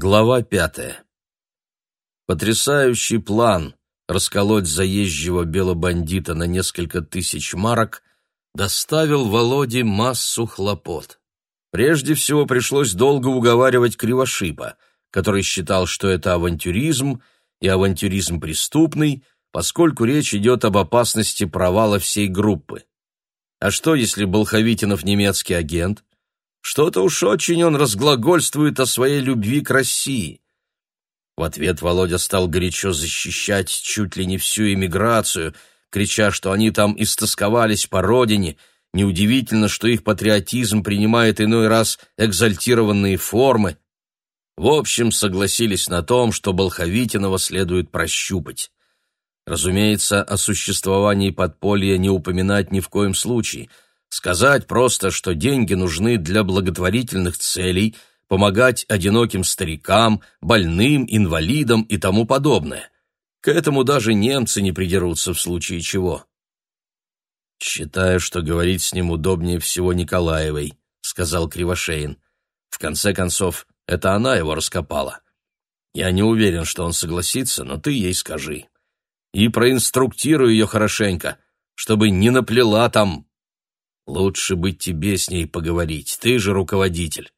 Глава пятая. Потрясающий план расколоть заезжего белобандита на несколько тысяч марок доставил Володе массу хлопот. Прежде всего пришлось долго уговаривать Кривошипа, который считал, что это авантюризм, и авантюризм преступный, поскольку речь идет об опасности провала всей группы. А что, если Болховитинов немецкий агент? Что-то уж очень он разглагольствует о своей любви к России. В ответ Володя стал горячо защищать чуть ли не всю эмиграцию, крича, что они там истосковались по родине. Неудивительно, что их патриотизм принимает иной раз экзальтированные формы. В общем, согласились на том, что Болховитинова следует прощупать. Разумеется, о существовании подполья не упоминать ни в коем случае — Сказать просто, что деньги нужны для благотворительных целей, помогать одиноким старикам, больным, инвалидам и тому подобное. К этому даже немцы не придерутся в случае чего. «Считаю, что говорить с ним удобнее всего Николаевой», — сказал Кривошеин. «В конце концов, это она его раскопала. Я не уверен, что он согласится, но ты ей скажи. И проинструктируй ее хорошенько, чтобы не наплела там Лучше бы тебе с ней поговорить, ты же руководитель.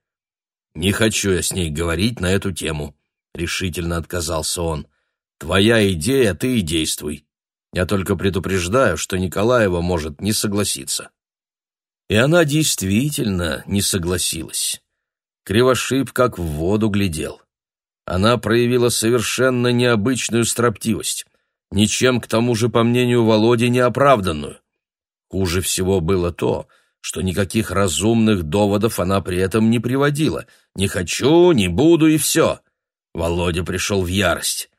Не хочу я с ней говорить на эту тему, решительно отказался он. Твоя идея, ты и действуй. Я только предупреждаю, что Николаева может не согласиться. И она действительно не согласилась. Кривошип как в воду глядел. Она проявила совершенно необычную строптивость, ничем к тому же, по мнению Володи, неоправданную. Хуже всего было то, что никаких разумных доводов она при этом не приводила. «Не хочу, не буду и все». Володя пришел в ярость.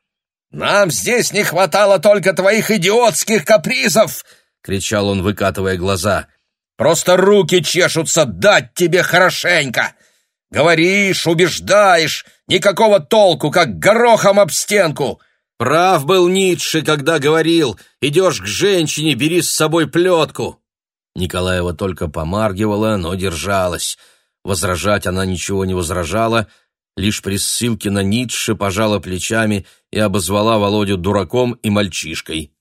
«Нам здесь не хватало только твоих идиотских капризов!» — кричал он, выкатывая глаза. «Просто руки чешутся дать тебе хорошенько! Говоришь, убеждаешь, никакого толку, как горохом об стенку!» Прав был Ницше, когда говорил, идешь к женщине, бери с собой плетку. Николаева только помаргивала, но держалась. Возражать она ничего не возражала, лишь при ссылке на Ницше пожала плечами и обозвала Володю дураком и мальчишкой.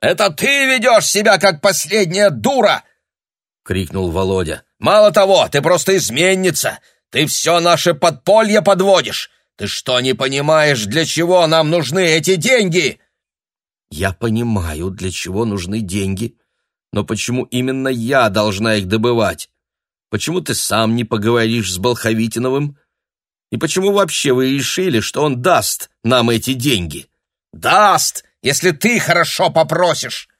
«Это ты ведешь себя, как последняя дура!» — крикнул Володя. «Мало того, ты просто изменница! Ты все наше подполье подводишь! Ты что, не понимаешь, для чего нам нужны эти деньги?» «Я понимаю, для чего нужны деньги. Но почему именно я должна их добывать? Почему ты сам не поговоришь с Болховитиновым? И почему вообще вы решили, что он даст нам эти деньги?» «Даст, если ты хорошо попросишь!»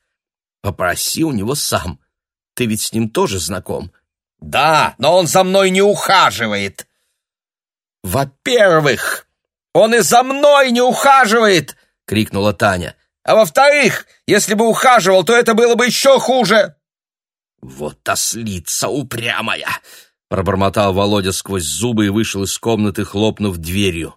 «Попроси у него сам. Ты ведь с ним тоже знаком». «Да, но он за мной не ухаживает!» «Во-первых, он и за мной не ухаживает!» — крикнула Таня. «А во-вторых, если бы ухаживал, то это было бы еще хуже!» «Вот ослица упрямая!» — пробормотал Володя сквозь зубы и вышел из комнаты, хлопнув дверью.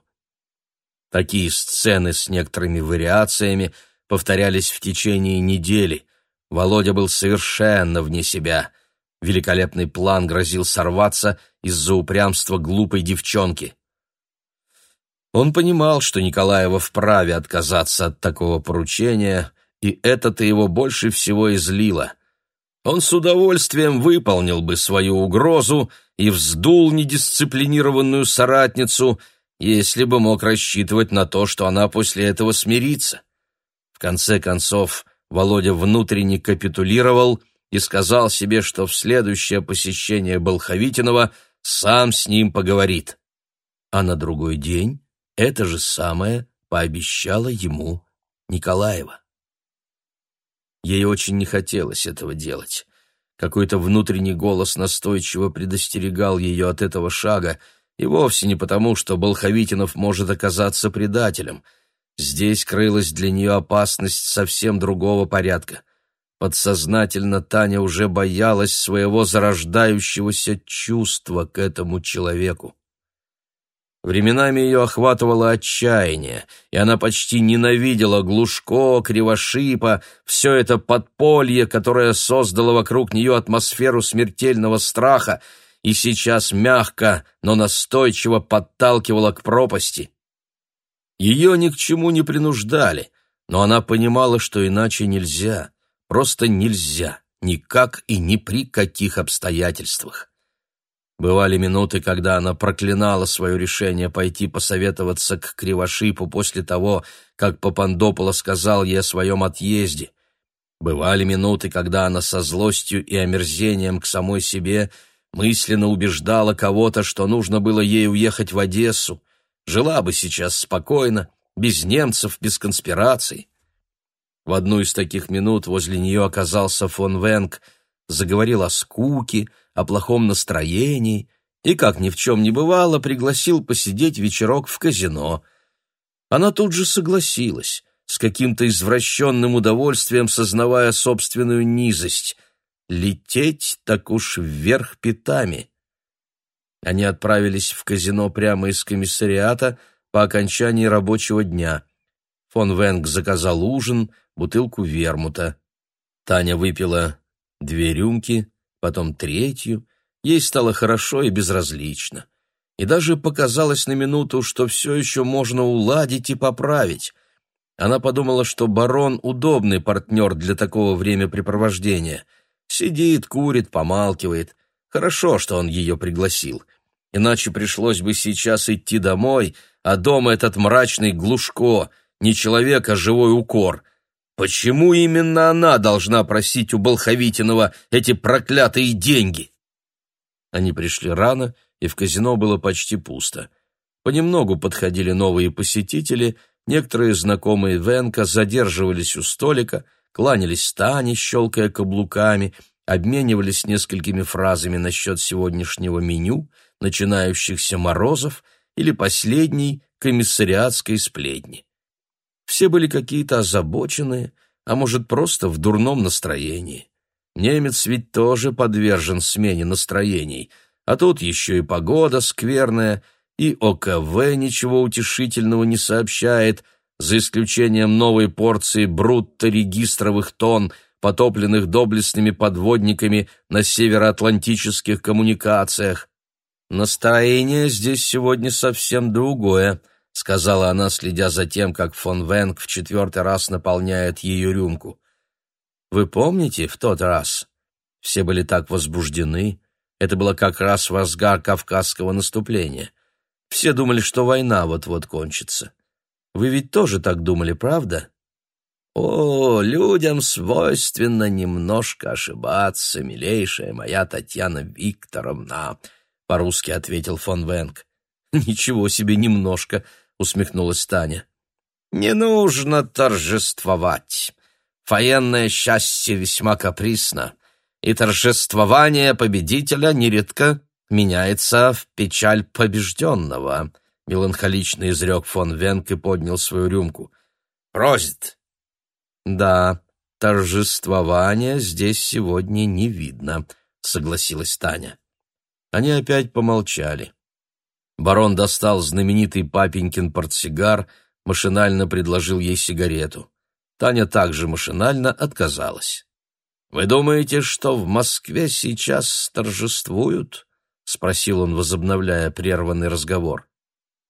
Такие сцены с некоторыми вариациями повторялись в течение недели. Володя был совершенно вне себя — Великолепный план грозил сорваться из-за упрямства глупой девчонки. Он понимал, что Николаева вправе отказаться от такого поручения, и это-то его больше всего излило. Он с удовольствием выполнил бы свою угрозу и вздул недисциплинированную соратницу, если бы мог рассчитывать на то, что она после этого смирится. В конце концов, Володя внутренне капитулировал — и сказал себе, что в следующее посещение Болховитинова сам с ним поговорит. А на другой день это же самое пообещала ему Николаева. Ей очень не хотелось этого делать. Какой-то внутренний голос настойчиво предостерегал ее от этого шага, и вовсе не потому, что Болховитинов может оказаться предателем. Здесь крылась для нее опасность совсем другого порядка — Подсознательно Таня уже боялась своего зарождающегося чувства к этому человеку. Временами ее охватывало отчаяние, и она почти ненавидела Глушко, Кривошипа, все это подполье, которое создало вокруг нее атмосферу смертельного страха, и сейчас мягко, но настойчиво подталкивала к пропасти. Ее ни к чему не принуждали, но она понимала, что иначе нельзя, просто нельзя, никак и ни при каких обстоятельствах. Бывали минуты, когда она проклинала свое решение пойти посоветоваться к Кривошипу после того, как Папандополо сказал ей о своем отъезде. Бывали минуты, когда она со злостью и омерзением к самой себе мысленно убеждала кого-то, что нужно было ей уехать в Одессу, жила бы сейчас спокойно, без немцев, без конспираций. В одну из таких минут возле нее оказался фон Венг, заговорил о скуке, о плохом настроении и, как ни в чем не бывало, пригласил посидеть вечерок в казино. Она тут же согласилась, с каким-то извращенным удовольствием сознавая собственную низость. Лететь так уж вверх пятами. Они отправились в казино прямо из комиссариата по окончании рабочего дня. Фон Венг заказал ужин, бутылку вермута. Таня выпила две рюмки, потом третью. Ей стало хорошо и безразлично. И даже показалось на минуту, что все еще можно уладить и поправить. Она подумала, что барон — удобный партнер для такого времяпрепровождения. Сидит, курит, помалкивает. Хорошо, что он ее пригласил. Иначе пришлось бы сейчас идти домой, а дома этот мрачный глушко, не человек, а живой укор. Почему именно она должна просить у Болховитинова эти проклятые деньги? Они пришли рано, и в казино было почти пусто. Понемногу подходили новые посетители, некоторые знакомые Венка задерживались у столика, кланялись Тане, щелкая каблуками, обменивались несколькими фразами насчет сегодняшнего меню — начинающихся морозов или последней комиссариатской сплетни. Все были какие-то озабоченные, а может, просто в дурном настроении. Немец ведь тоже подвержен смене настроений, а тут еще и погода скверная, и ОКВ ничего утешительного не сообщает, за исключением новой порции брутто-регистровых тонн, потопленных доблестными подводниками на североатлантических коммуникациях. «Настроение здесь сегодня совсем другое», — сказала она, следя за тем, как фон Венг в четвертый раз наполняет ее рюмку. «Вы помните в тот раз? Все были так возбуждены. Это было как раз в разгар кавказского наступления. Все думали, что война вот-вот кончится. Вы ведь тоже так думали, правда?» «О, людям свойственно немножко ошибаться, милейшая моя Татьяна Викторовна», — по-русски ответил фон Венг. «Ничего себе немножко», — усмехнулась Таня. «Не нужно торжествовать. Военное счастье весьма каприсно, и торжествование победителя нередко меняется в печаль побежденного», — меланхолично изрек фон Венг и поднял свою рюмку. «Просит». «Да, торжествования здесь сегодня не видно», — согласилась Таня. Они опять помолчали. Барон достал знаменитый папенькин портсигар, машинально предложил ей сигарету. Таня также машинально отказалась. «Вы думаете, что в Москве сейчас торжествуют?» — спросил он, возобновляя прерванный разговор.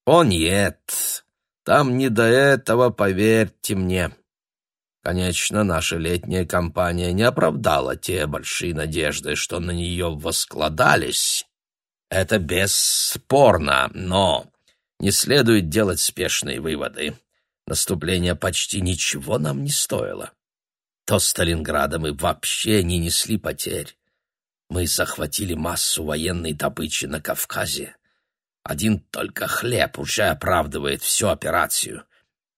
«О, нет! Там не до этого, поверьте мне. Конечно, наша летняя кампания не оправдала те большие надежды, что на нее воскладались, это бесспорно, но не следует делать спешные выводы. Наступление почти ничего нам не стоило. То Сталинграда мы вообще не несли потерь. Мы захватили массу военной добычи на Кавказе. Один только хлеб уже оправдывает всю операцию.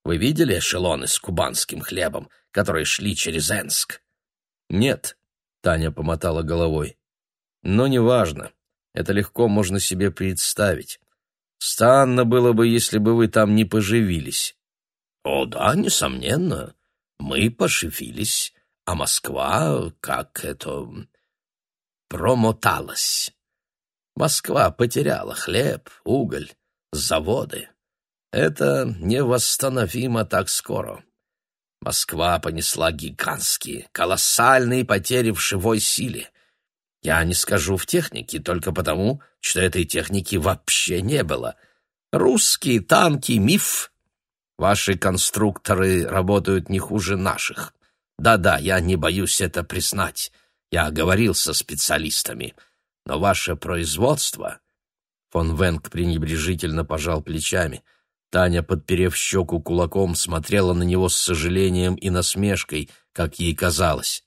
Вы видели эшелоны с кубанским хлебом, которые шли через Энск? Нет, Таня помотала головой. Но неважно. Это легко можно себе представить. Странно было бы, если бы вы там не поживились. О, да, несомненно. Мы поживились, а Москва, как это, промоталась. Москва потеряла хлеб, уголь, заводы. Это невосстановимо так скоро. Москва понесла гигантские, колоссальные потери в живой силе. Я не скажу в технике только потому, что этой техники вообще не было. Русские танки — миф. Ваши конструкторы работают не хуже наших. Да-да, я не боюсь это признать. Я говорил со специалистами. Но ваше производство...» Фон Венг пренебрежительно пожал плечами. Таня, подперев щеку кулаком, смотрела на него с сожалением и насмешкой, как ей казалось.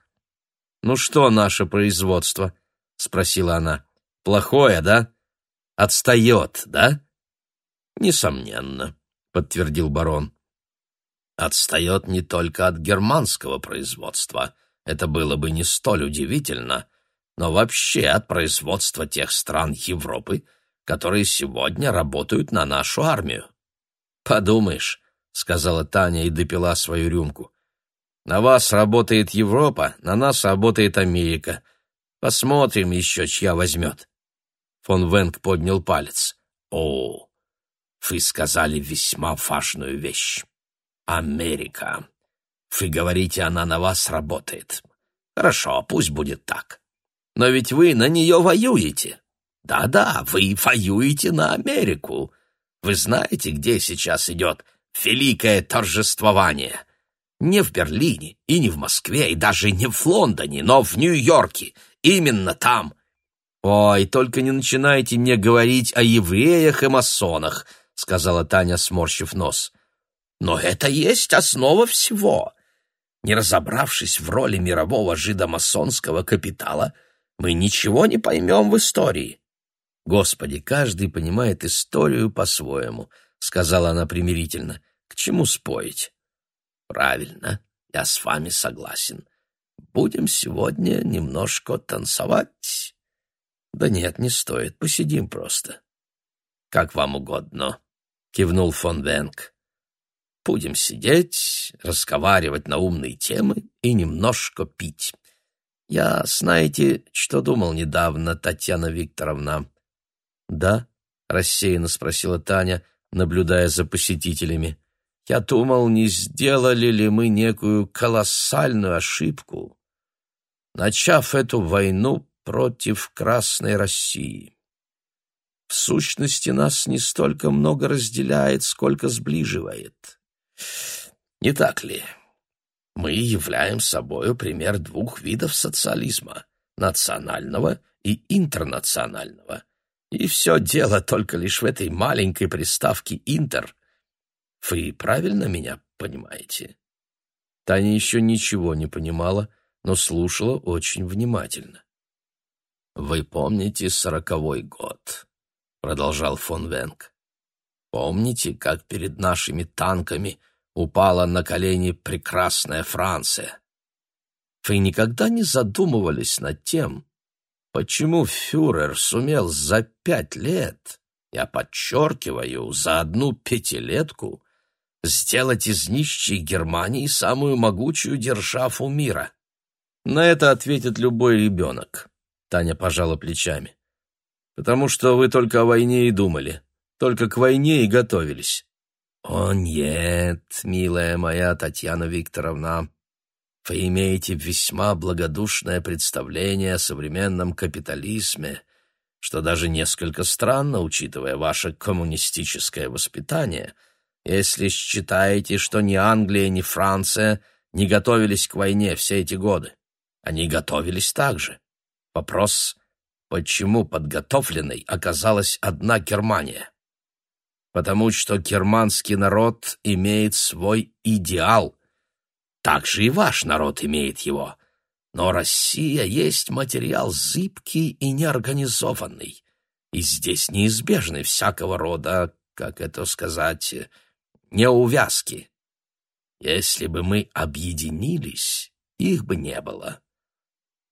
«Ну что наше производство?» — спросила она. «Плохое, да? Отстает, да?» «Несомненно», — подтвердил барон. «Отстает не только от германского производства. Это было бы не столь удивительно, но вообще от производства тех стран Европы, которые сегодня работают на нашу армию». «Подумаешь», — сказала Таня и допила свою рюмку. «На вас работает Европа, на нас работает Америка. Посмотрим еще, чья возьмет». Фон Венг поднял палец. «О, вы сказали весьма важную вещь. Америка. Вы говорите, она на вас работает. Хорошо, пусть будет так. Но ведь вы на нее воюете. Да-да, вы воюете на Америку. Вы знаете, где сейчас идет великое торжествование? Не в Берлине и не в Москве, и даже не в Лондоне, но в Нью-Йорке. Именно там. Ой, только не начинайте мне говорить о евреях и масонах, сказала Таня, сморщив нос. Но это есть основа всего. Не разобравшись в роли мирового жидомасонского капитала, мы ничего не поймем в истории. Господи, каждый понимает историю по-своему, сказала она примирительно. К чему спорить? Правильно, я с вами согласен. Будем сегодня немножко танцевать. Да нет, не стоит, посидим просто. Как вам угодно. — кивнул фон Венг. «Будем сидеть, разговаривать на умные темы и немножко пить. Я, знаете, что думал недавно, Татьяна Викторовна?» «Да?» — рассеянно спросила Таня, наблюдая за посетителями. «Я думал, не сделали ли мы некую колоссальную ошибку, начав эту войну против Красной России». В сущности, нас не столько много разделяет, сколько сближивает. Не так ли? Мы являем собою пример двух видов социализма — национального и интернационального. И все дело только лишь в этой маленькой приставке «интер». Вы правильно меня понимаете? Таня еще ничего не понимала, но слушала очень внимательно. Вы помните сороковой год? — продолжал фон Венг. «Помните, как перед нашими танками упала на колени прекрасная Франция? Вы никогда не задумывались над тем, почему фюрер сумел за пять лет, я подчеркиваю, за одну пятилетку, сделать из нищей Германии самую могучую державу мира?» На это ответит любой ребенок. Таня пожала плечами потому что вы только о войне и думали, только к войне и готовились». «О нет, милая моя Татьяна Викторовна, вы имеете весьма благодушное представление о современном капитализме, что даже несколько странно, учитывая ваше коммунистическое воспитание, если считаете, что ни Англия, ни Франция не готовились к войне все эти годы. Они готовились также. Вопрос Почему подготовленной оказалась одна Германия? Потому что германский народ имеет свой идеал. Так же и ваш народ имеет его. Но Россия есть материал зыбкий и неорганизованный. И здесь неизбежны всякого рода, как это сказать, неувязки. Если бы мы объединились, их бы не было.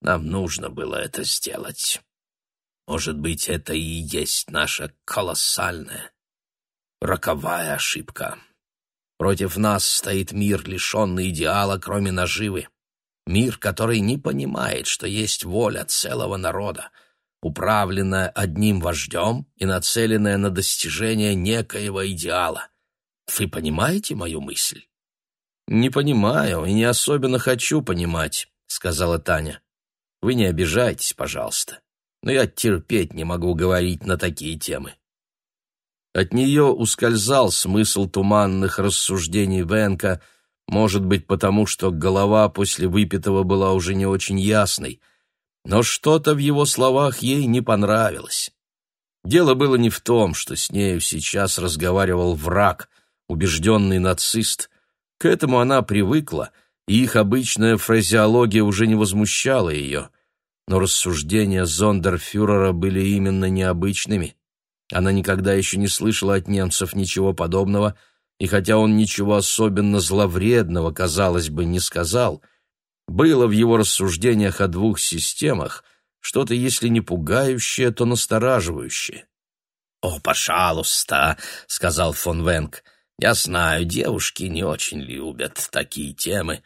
Нам нужно было это сделать. Может быть, это и есть наша колоссальная, роковая ошибка. Против нас стоит мир, лишенный идеала, кроме наживы. Мир, который не понимает, что есть воля целого народа, управленная одним вождем и нацеленная на достижение некоего идеала. Вы понимаете мою мысль? «Не понимаю и не особенно хочу понимать», — сказала Таня. Вы не обижайтесь, пожалуйста, но я терпеть не могу говорить на такие темы. От нее ускользал смысл туманных рассуждений Венка, может быть, потому что голова после выпитого была уже не очень ясной, но что-то в его словах ей не понравилось. Дело было не в том, что с нею сейчас разговаривал враг, убежденный нацист. К этому она привыкла, их обычная фразеология уже не возмущала ее. Но рассуждения зондерфюрера были именно необычными. Она никогда еще не слышала от немцев ничего подобного, и хотя он ничего особенно зловредного, казалось бы, не сказал, было в его рассуждениях о двух системах что-то, если не пугающее, то настораживающее. «О, пожалуйста», — сказал фон Венк, — «я знаю, девушки не очень любят такие темы,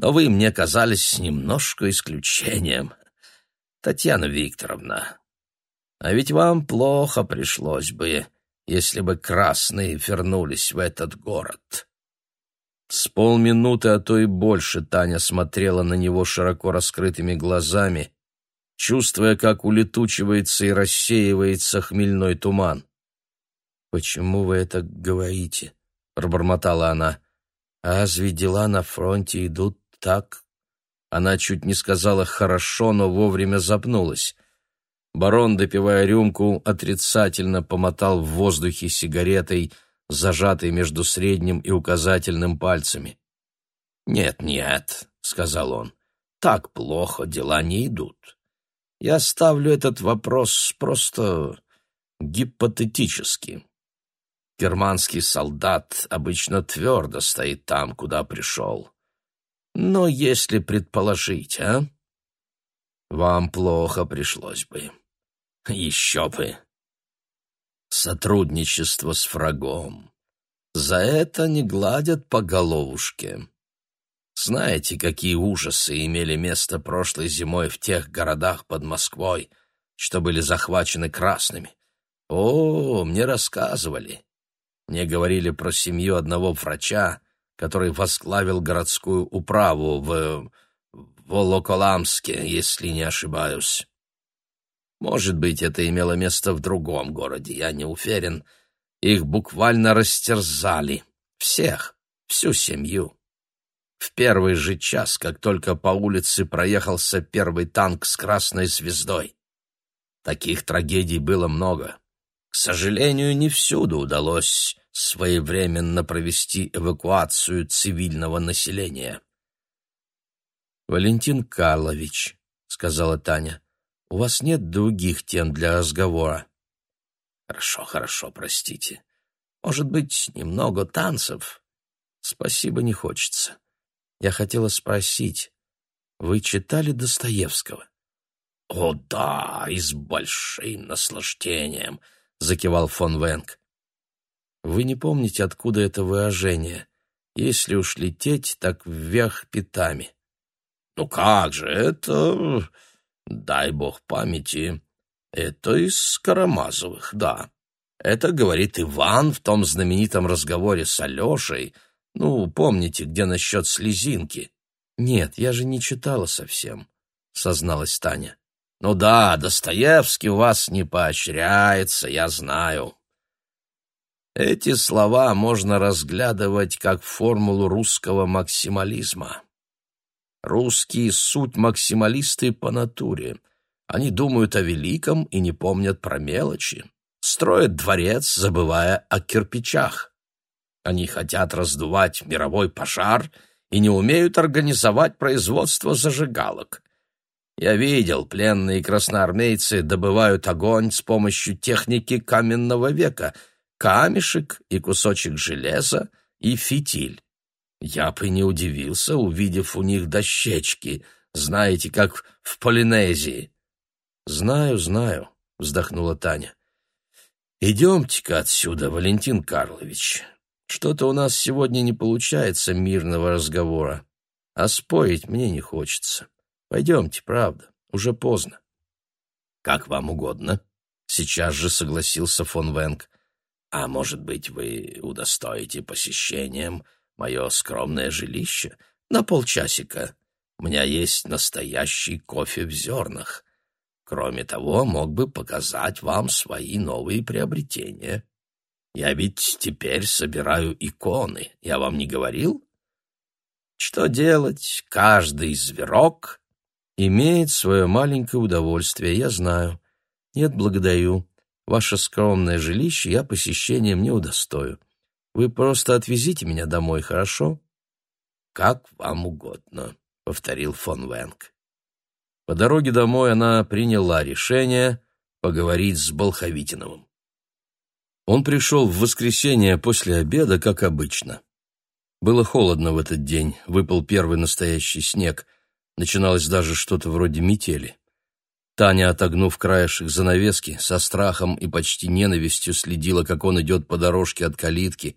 но вы мне казались немножко исключением. Татьяна Викторовна, а ведь вам плохо пришлось бы, если бы красные вернулись в этот город. С полминуты, а то и больше Таня смотрела на него широко раскрытыми глазами, чувствуя, как улетучивается и рассеивается хмельной туман. «Почему вы это говорите?» — пробормотала она. «Разве дела на фронте идут так?» Она чуть не сказала «хорошо», но вовремя запнулась. Барон, допивая рюмку, отрицательно помотал в воздухе сигаретой, зажатой между средним и указательным пальцами. «Нет-нет», — сказал он, — «так плохо дела не идут. Я ставлю этот вопрос просто гипотетически. Германский солдат обычно твердо стоит там, куда пришел. Но если предположить, а? Вам плохо пришлось бы. Еще бы. Сотрудничество с врагом. За это не гладят по головушке. Знаете, какие ужасы имели место прошлой зимой в тех городах под Москвой, что были захвачены красными? О, мне рассказывали. Мне говорили про семью одного врача, который возглавил городскую управу в Волоколамске, если не ошибаюсь. Может быть, это имело место в другом городе, я не уверен. Их буквально растерзали. Всех, всю семью. В первый же час, как только по улице проехался первый танк с красной звездой. Таких трагедий было много. К сожалению, не всюду удалось своевременно провести эвакуацию цивильного населения. «Валентин Карлович», — сказала Таня, — «у вас нет других тем для разговора?» «Хорошо, хорошо, простите. Может быть, немного танцев?» «Спасибо, не хочется. Я хотела спросить, вы читали Достоевского?» «О да, и с большим наслаждением», — закивал фон Венг. «Вы не помните, откуда это выражение? Если уж лететь, так вверх пятами». Ну как же, это, дай бог памяти, это из Карамазовых, да. Это говорит Иван в том знаменитом разговоре с Алешей, ну, помните, где насчет слезинки? Нет, я же не читала совсем, созналась Таня. Ну да, Достоевский у вас не поощряется, я знаю. Эти слова можно разглядывать как формулу русского максимализма. Русские — суть максималисты по натуре. Они думают о великом и не помнят про мелочи. Строят дворец, забывая о кирпичах. Они хотят раздувать мировой пожар и не умеют организовать производство зажигалок. Я видел, пленные красноармейцы добывают огонь с помощью техники каменного века, камешек и кусочек железа и фитиль. Я бы не удивился, увидев у них дощечки, знаете, как в Полинезии. Знаю, знаю, вздохнула Таня. Идемте-ка отсюда, Валентин Карлович. Что-то у нас сегодня не получается мирного разговора, а спорить мне не хочется. Пойдемте, правда, уже поздно. Как вам угодно. Сейчас же согласился фон Венг. А может быть, вы удостоите посещением мое скромное жилище на полчасика. У меня есть настоящий кофе в зернах. Кроме того, мог бы показать вам свои новые приобретения. Я ведь теперь собираю иконы, я вам не говорил? Что делать? Каждый зверок имеет свое маленькое удовольствие, я знаю. Нет, благодарю. Ваше скромное жилище я посещением не удостою. Вы просто отвезите меня домой, хорошо? Как вам угодно, повторил фон Венг. По дороге домой она приняла решение поговорить с Болховитиновым. Он пришел в воскресенье после обеда, как обычно. Было холодно в этот день, выпал первый настоящий снег, начиналось даже что-то вроде метели. Таня, отогнув краешек занавески, со страхом и почти ненавистью следила, как он идет по дорожке от калитки,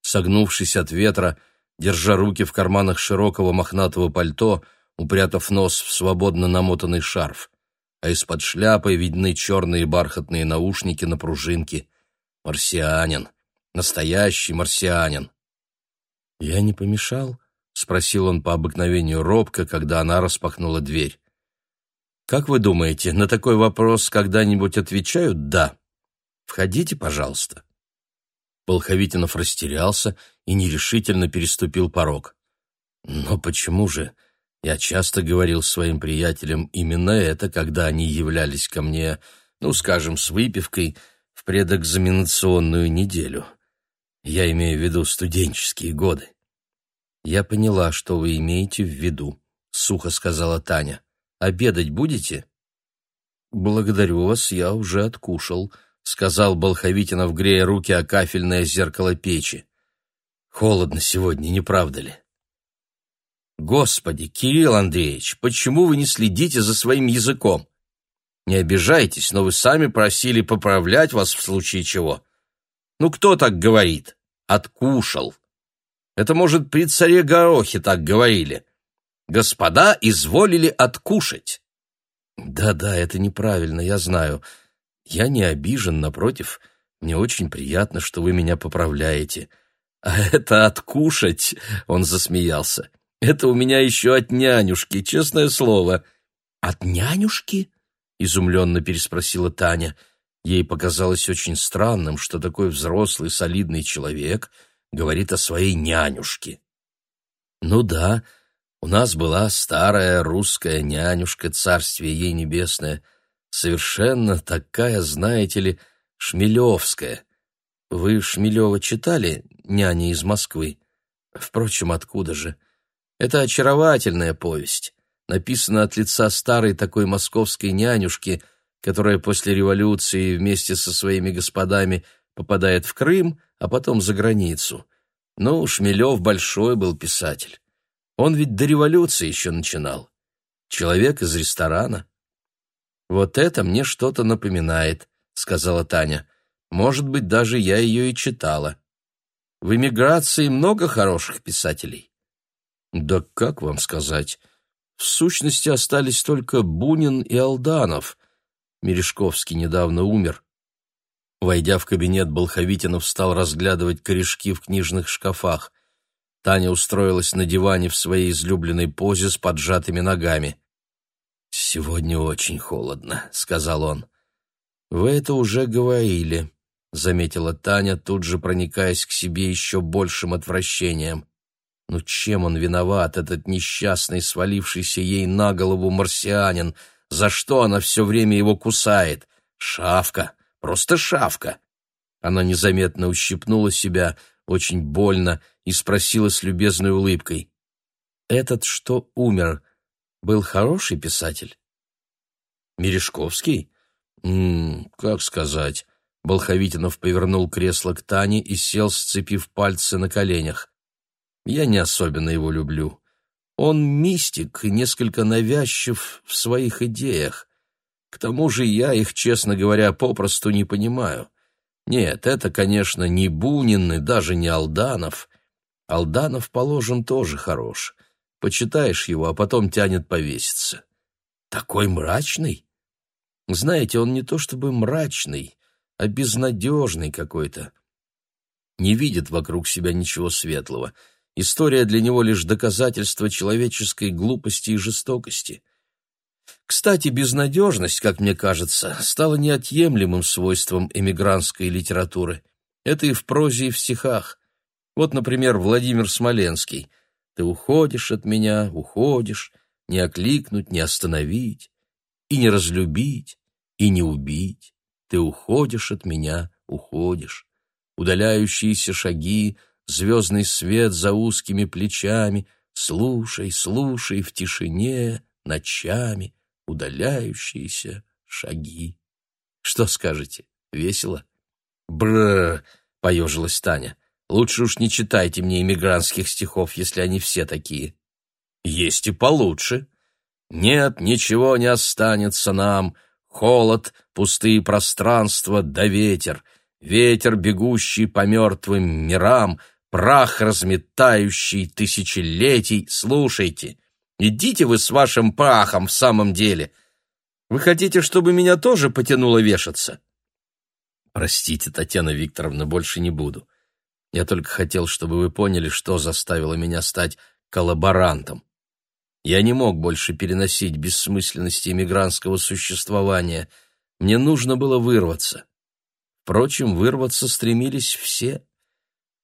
согнувшись от ветра, держа руки в карманах широкого мохнатого пальто — упрятав нос в свободно намотанный шарф, а из-под шляпы видны черные бархатные наушники на пружинке. Марсианин, настоящий марсианин. «Я не помешал?» — спросил он по обыкновению робко, когда она распахнула дверь. «Как вы думаете, на такой вопрос когда-нибудь отвечают «да»? Входите, пожалуйста». Болховитинов растерялся и нерешительно переступил порог. «Но почему же? Я часто говорил своим приятелям именно это, когда они являлись ко мне, ну, скажем, с выпивкой в предэкзаменационную неделю. Я имею в виду студенческие годы. Я поняла, что вы имеете в виду, сухо сказала Таня. Обедать будете? Благодарю вас, я уже откушал, сказал Болховитинов, грея руки о кафельное зеркало печи. Холодно сегодня, не правда ли? Господи, Кирилл Андреевич, почему вы не следите за своим языком? Не обижайтесь, но вы сами просили поправлять вас в случае чего. Ну кто так говорит? Откушал. Это, может, при царе Горохе так говорили. Господа изволили откушать. Да-да, это неправильно, я знаю. Я не обижен, напротив, мне очень приятно, что вы меня поправляете. А это откушать, он засмеялся. Это у меня еще от нянюшки, честное слово. От нянюшки? изумленно переспросила Таня. Ей показалось очень странным, что такой взрослый, солидный человек говорит о своей нянюшке. Ну да, у нас была старая русская нянюшка, царствие ей небесное, совершенно такая, знаете ли, шмелевская. Вы Шмелева читали «Няня из Москвы»? Впрочем, откуда же? Это очаровательная повесть, написана от лица старой такой московской нянюшки, которая после революции вместе со своими господами попадает в Крым, а потом за границу. Ну, Шмелев большой был писатель. Он ведь до революции еще начинал. Человек из ресторана. «Вот это мне что-то напоминает», — сказала Таня. «Может быть, даже я ее и читала. В эмиграции много хороших писателей». Да как вам сказать? В сущности остались только Бунин и Алданов. Мережковский недавно умер. Войдя в кабинет, Болховитинов стал разглядывать корешки в книжных шкафах. Таня устроилась на диване в своей излюбленной позе с поджатыми ногами. «Сегодня очень холодно», — сказал он. «Вы это уже говорили», — заметила Таня, тут же проникаясь к себе еще большим отвращением. Ну чем он виноват, этот несчастный, свалившийся ей на голову марсианин? За что она все время его кусает? Шавка, просто шавка. Она незаметно ущипнула себя, очень больно, и спросила с любезной улыбкой. «Этот, что умер, был хороший писатель?» «Мережковский?» «М как сказать?» Болховитинов повернул кресло к Тане и сел, сцепив пальцы на коленях. Я не особенно его люблю. Он мистик и несколько навязчив в своих идеях. К тому же я их, честно говоря, попросту не понимаю. Нет, это, конечно, не Бунин и даже не Алданов. Алданов, положим, тоже хорош. Почитаешь его, а потом тянет повеситься. Такой мрачный? Знаете, он не то чтобы мрачный, а безнадежный какой-то. Не видит вокруг себя ничего светлого — История для него лишь доказательство человеческой глупости и жестокости. Кстати, безнадежность, как мне кажется, стала неотъемлемым свойством эмигрантской литературы. Это и в прозе, и в стихах. Вот, например, Владимир Смоленский. «Ты уходишь от меня, уходишь, не окликнуть, не остановить, и не разлюбить, и не убить. Ты уходишь от меня, уходишь. Удаляющиеся шаги, звездный свет за узкими плечами, слушай, слушай в тишине, ночами, удаляющиеся шаги. Что скажете? Весело? Бр, поежилась Таня. Лучше уж не читайте мне иммигрантских стихов, если они все такие. Есть и получше. Нет, ничего не останется нам. Холод, пустые пространства да ветер. Ветер, бегущий по мертвым мирам, прах, разметающий тысячелетий. Слушайте, идите вы с вашим прахом в самом деле. Вы хотите, чтобы меня тоже потянуло вешаться? Простите, Татьяна Викторовна, больше не буду. Я только хотел, чтобы вы поняли, что заставило меня стать коллаборантом. Я не мог больше переносить бессмысленности эмигрантского существования. Мне нужно было вырваться. Впрочем, вырваться стремились все.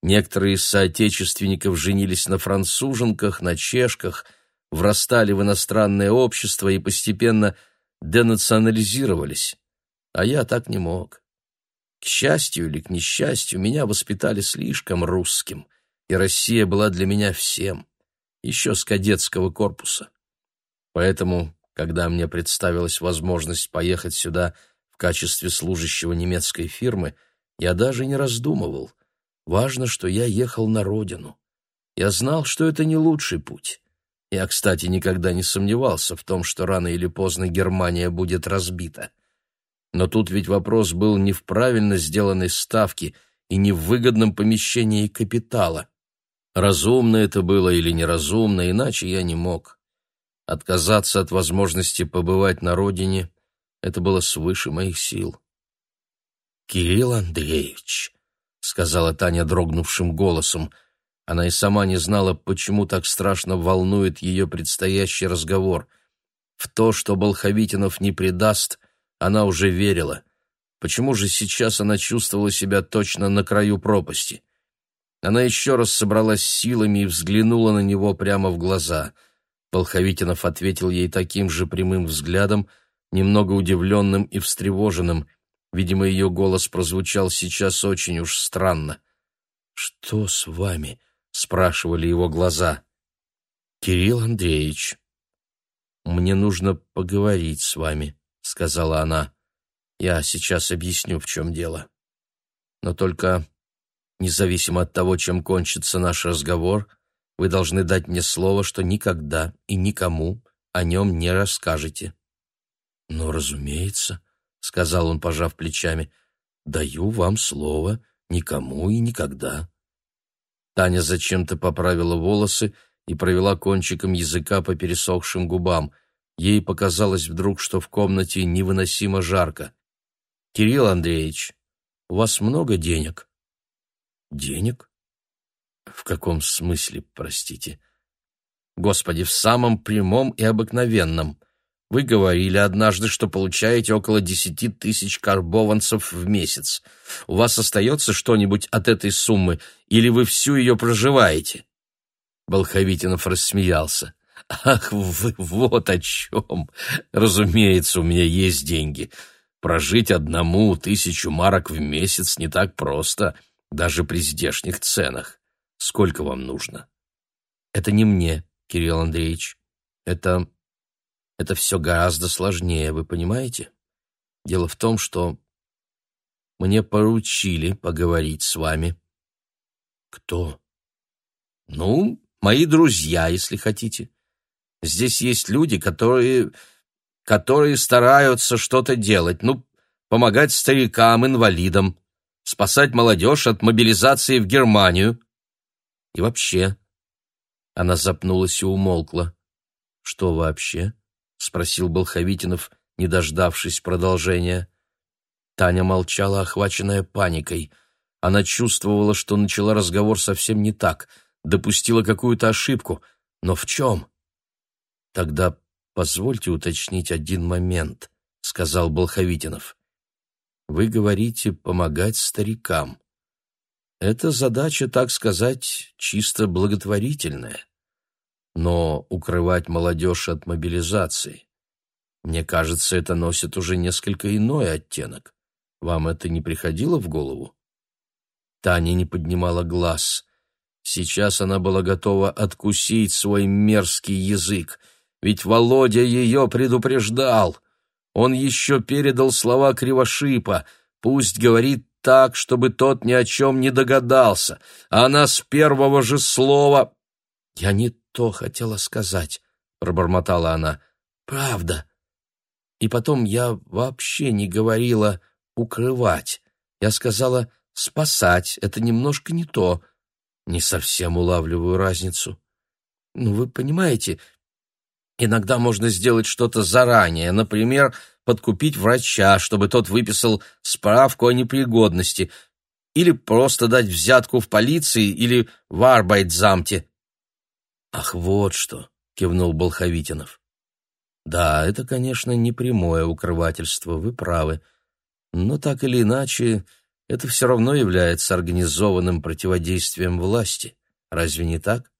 Некоторые из соотечественников женились на француженках, на чешках, врастали в иностранное общество и постепенно денационализировались. А я так не мог. К счастью или к несчастью, меня воспитали слишком русским, и Россия была для меня всем, еще с кадетского корпуса. Поэтому, когда мне представилась возможность поехать сюда в качестве служащего немецкой фирмы, я даже не раздумывал. Важно, что я ехал на родину. Я знал, что это не лучший путь. Я, кстати, никогда не сомневался в том, что рано или поздно Германия будет разбита. Но тут ведь вопрос был не в правильно сделанной ставке и не в выгодном помещении капитала. Разумно это было или неразумно, иначе я не мог. Отказаться от возможности побывать на родине — это было свыше моих сил. «Кирилл Андреевич», — сказала Таня дрогнувшим голосом, — она и сама не знала, почему так страшно волнует ее предстоящий разговор. В то, что Болховитинов не предаст, она уже верила. Почему же сейчас она чувствовала себя точно на краю пропасти? Она еще раз собралась силами и взглянула на него прямо в глаза. Волховитинов ответил ей таким же прямым взглядом, немного удивленным и встревоженным. Видимо, ее голос прозвучал сейчас очень уж странно. «Что с вами?» — спрашивали его глаза. «Кирилл Андреевич, мне нужно поговорить с вами» сказала она. Я сейчас объясню, в чем дело. Но только, независимо от того, чем кончится наш разговор, вы должны дать мне слово, что никогда и никому о нем не расскажете. Ну, разумеется, сказал он, пожав плечами. Даю вам слово никому и никогда. Таня зачем-то поправила волосы и провела кончиком языка по пересохшим губам — Ей показалось вдруг, что в комнате невыносимо жарко. «Кирилл Андреевич, у вас много денег?» «Денег? В каком смысле, простите?» «Господи, в самом прямом и обыкновенном. Вы говорили однажды, что получаете около десяти тысяч карбованцев в месяц. У вас остается что-нибудь от этой суммы, или вы всю ее проживаете?» Болховитинов рассмеялся. Ах, вы вот о чем. Разумеется, у меня есть деньги. Прожить одному тысячу марок в месяц не так просто, даже при здешних ценах. Сколько вам нужно? Это не мне, Кирилл Андреевич. Это... это все гораздо сложнее, вы понимаете? Дело в том, что мне поручили поговорить с вами. Кто? Ну, мои друзья, если хотите. Здесь есть люди, которые... которые стараются что-то делать, ну, помогать старикам, инвалидам, спасать молодежь от мобилизации в Германию. И вообще... Она запнулась и умолкла. «Что вообще?» — спросил Болховитинов, не дождавшись продолжения. Таня молчала, охваченная паникой. Она чувствовала, что начала разговор совсем не так. допустила какую-то ошибку. Но в чем? Тогда позвольте уточнить один момент, сказал Болховитинов. Вы говорите помогать старикам. Это задача, так сказать, чисто благотворительная. Но укрывать молодежь от мобилизации, мне кажется, это носит уже несколько иной оттенок. Вам это не приходило в голову? Таня не поднимала глаз. Сейчас она была готова откусить свой мерзкий язык, ведь Володя ее предупреждал. Он еще передал слова Кривошипа, пусть говорит так, чтобы тот ни о чем не догадался, а она с первого же слова... «Я не то хотела сказать», — пробормотала она. «Правда. И потом я вообще не говорила укрывать. Я сказала спасать. Это немножко не то. Не совсем улавливаю разницу. Ну, вы понимаете, иногда можно сделать что-то заранее. Например, подкупить врача, чтобы тот выписал справку о непригодности, или просто дать взятку в полиции или в Арбайтзамте. «Ах, вот что!» — кивнул Болховитинов. «Да, это, конечно, не прямое укрывательство, вы правы. Но так или иначе, это все равно является организованным противодействием власти. Разве не так?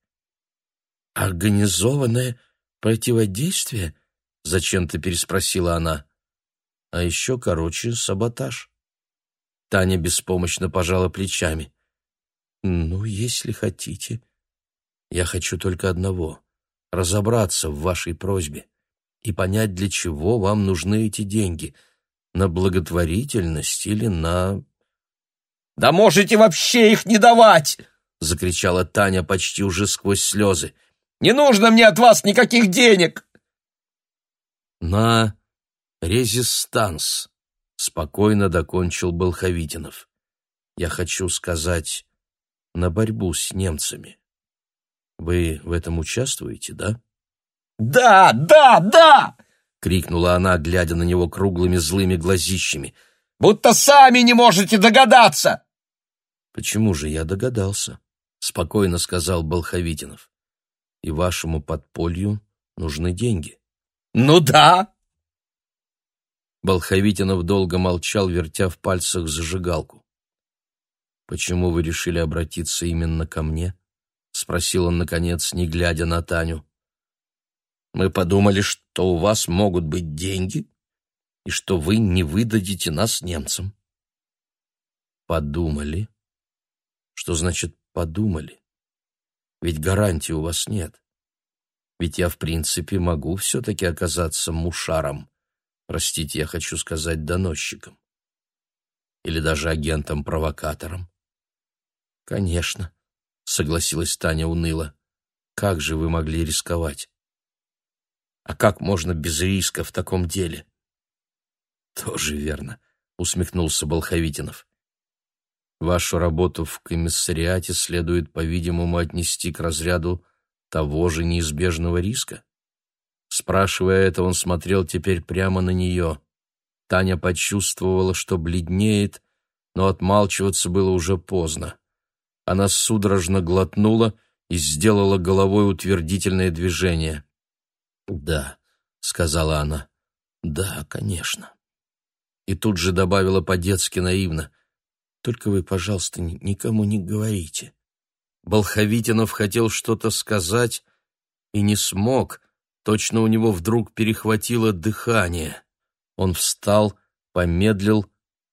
«Организованное противодействие?» — зачем-то переспросила она. «А еще, короче, саботаж». Таня беспомощно пожала плечами. «Ну, если хотите. Я хочу только одного — разобраться в вашей просьбе и понять, для чего вам нужны эти деньги — на благотворительность или на... «Да можете вообще их не давать!» — закричала Таня почти уже сквозь слезы. «Не нужно мне от вас никаких денег!» «На резистанс», — спокойно докончил Болховитинов. «Я хочу сказать, на борьбу с немцами. Вы в этом участвуете, да?» «Да, да, да!» — крикнула она, глядя на него круглыми злыми глазищами. «Будто сами не можете догадаться!» «Почему же я догадался?» — спокойно сказал Болховитинов. «И вашему подполью нужны деньги». «Ну да!» Болховитинов долго молчал, вертя в пальцах зажигалку. «Почему вы решили обратиться именно ко мне?» — спросил он, наконец, не глядя на Таню. Мы подумали, что у вас могут быть деньги и что вы не выдадите нас немцам. Подумали? Что значит подумали? Ведь гарантии у вас нет. Ведь я, в принципе, могу все-таки оказаться мушаром. Простите, я хочу сказать доносчиком. Или даже агентом-провокатором. Конечно, согласилась Таня уныло. Как же вы могли рисковать? А как можно без риска в таком деле? Тоже верно, усмехнулся Болховитинов. Вашу работу в комиссариате следует, по-видимому, отнести к разряду того же неизбежного риска. Спрашивая это, он смотрел теперь прямо на нее. Таня почувствовала, что бледнеет, но отмалчиваться было уже поздно. Она судорожно глотнула и сделала головой утвердительное движение. «Да», — сказала она, — «да, конечно». И тут же добавила по-детски наивно, «Только вы, пожалуйста, никому не говорите». Болховитинов хотел что-то сказать и не смог, точно у него вдруг перехватило дыхание. Он встал, помедлил,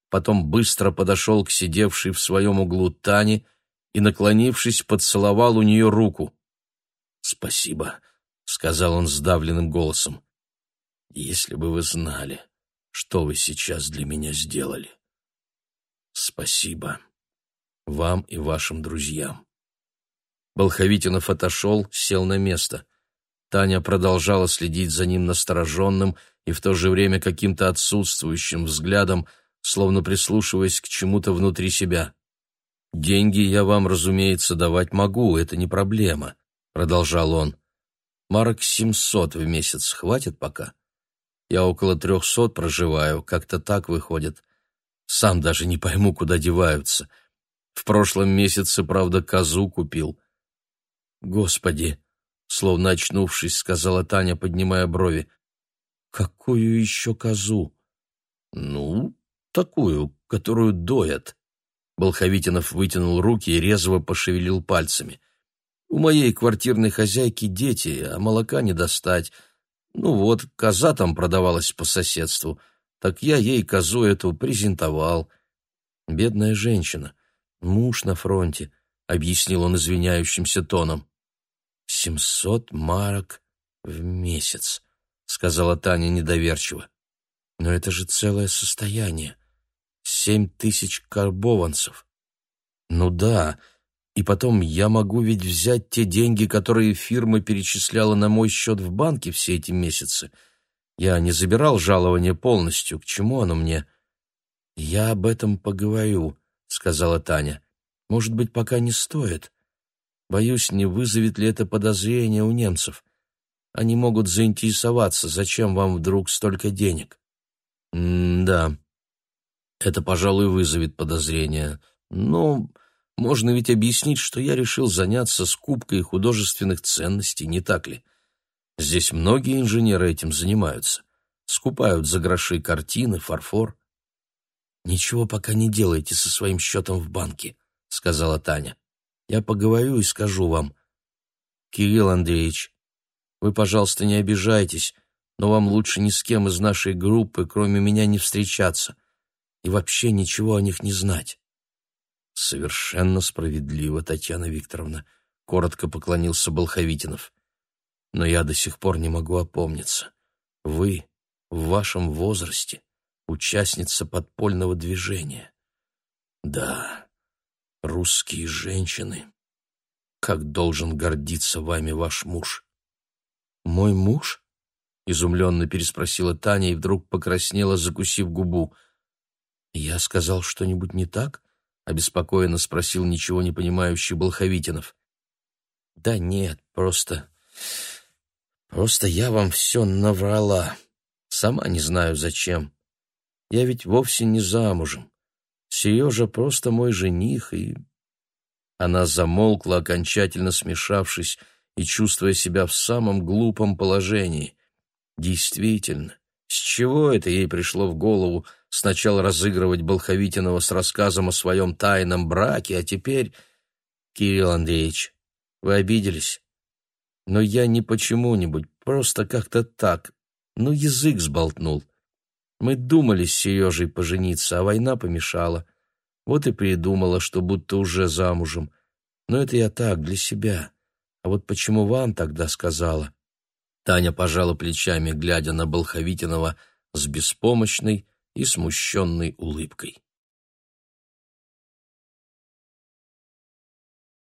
потом быстро подошел к сидевшей в своем углу Тане и, наклонившись, поцеловал у нее руку. «Спасибо», — сказал он сдавленным голосом. «Если бы вы знали, что вы сейчас для меня сделали. Спасибо вам и вашим друзьям». Болховитинов отошел, сел на место. Таня продолжала следить за ним настороженным и в то же время каким-то отсутствующим взглядом, словно прислушиваясь к чему-то внутри себя. «Деньги я вам, разумеется, давать могу, это не проблема», — продолжал он. Марок семьсот в месяц хватит пока? Я около трехсот проживаю, как-то так выходит. Сам даже не пойму, куда деваются. В прошлом месяце, правда, козу купил. Господи, словно очнувшись, сказала Таня, поднимая брови. Какую еще козу? Ну, такую, которую доят. Болховитинов вытянул руки и резво пошевелил пальцами. У моей квартирной хозяйки дети, а молока не достать. Ну вот, коза там продавалась по соседству, так я ей козу эту презентовал. Бедная женщина, муж на фронте, — объяснил он извиняющимся тоном. «Семьсот марок в месяц», — сказала Таня недоверчиво. «Но это же целое состояние. Семь тысяч карбованцев». «Ну да, и потом я могу ведь взять те деньги, которые фирма перечисляла на мой счет в банке все эти месяцы. Я не забирал жалование полностью. К чему оно мне?» «Я об этом поговорю», — сказала Таня. «Может быть, пока не стоит. Боюсь, не вызовет ли это подозрение у немцев. Они могут заинтересоваться, зачем вам вдруг столько денег». «М-да, это, пожалуй, вызовет подозрение. Но можно ведь объяснить, что я решил заняться скупкой художественных ценностей, не так ли? Здесь многие инженеры этим занимаются. Скупают за гроши картины, фарфор. «Ничего пока не делайте со своим счетом в банке», — сказала Таня. «Я поговорю и скажу вам. Кирилл Андреевич, вы, пожалуйста, не обижайтесь, но вам лучше ни с кем из нашей группы, кроме меня, не встречаться и вообще ничего о них не знать». «Совершенно справедливо, Татьяна Викторовна», — коротко поклонился Болховитинов. «Но я до сих пор не могу опомниться. Вы в вашем возрасте участница подпольного движения. Да, русские женщины. Как должен гордиться вами ваш муж?» «Мой муж?» — изумленно переспросила Таня и вдруг покраснела, закусив губу. «Я сказал что-нибудь не так?» — обеспокоенно спросил ничего не понимающий Болховитинов. «Да нет, просто... Просто я вам все наврала. Сама не знаю, зачем. Я ведь вовсе не замужем. Сережа просто мой жених, и...» Она замолкла, окончательно смешавшись и чувствуя себя в самом глупом положении. Действительно, с чего это ей пришло в голову сначала разыгрывать Болховитинова с рассказом о своем тайном браке, а теперь... Кирилл Андреевич, вы обиделись? Но я не почему-нибудь, просто как-то так. Ну, язык сболтнул. Мы думали с Сережей пожениться, а война помешала. Вот и придумала, что будто уже замужем. Но это я так, для себя. А вот почему вам тогда сказала? Таня пожала плечами, глядя на Болховитинова с беспомощной, и смущенной улыбкой.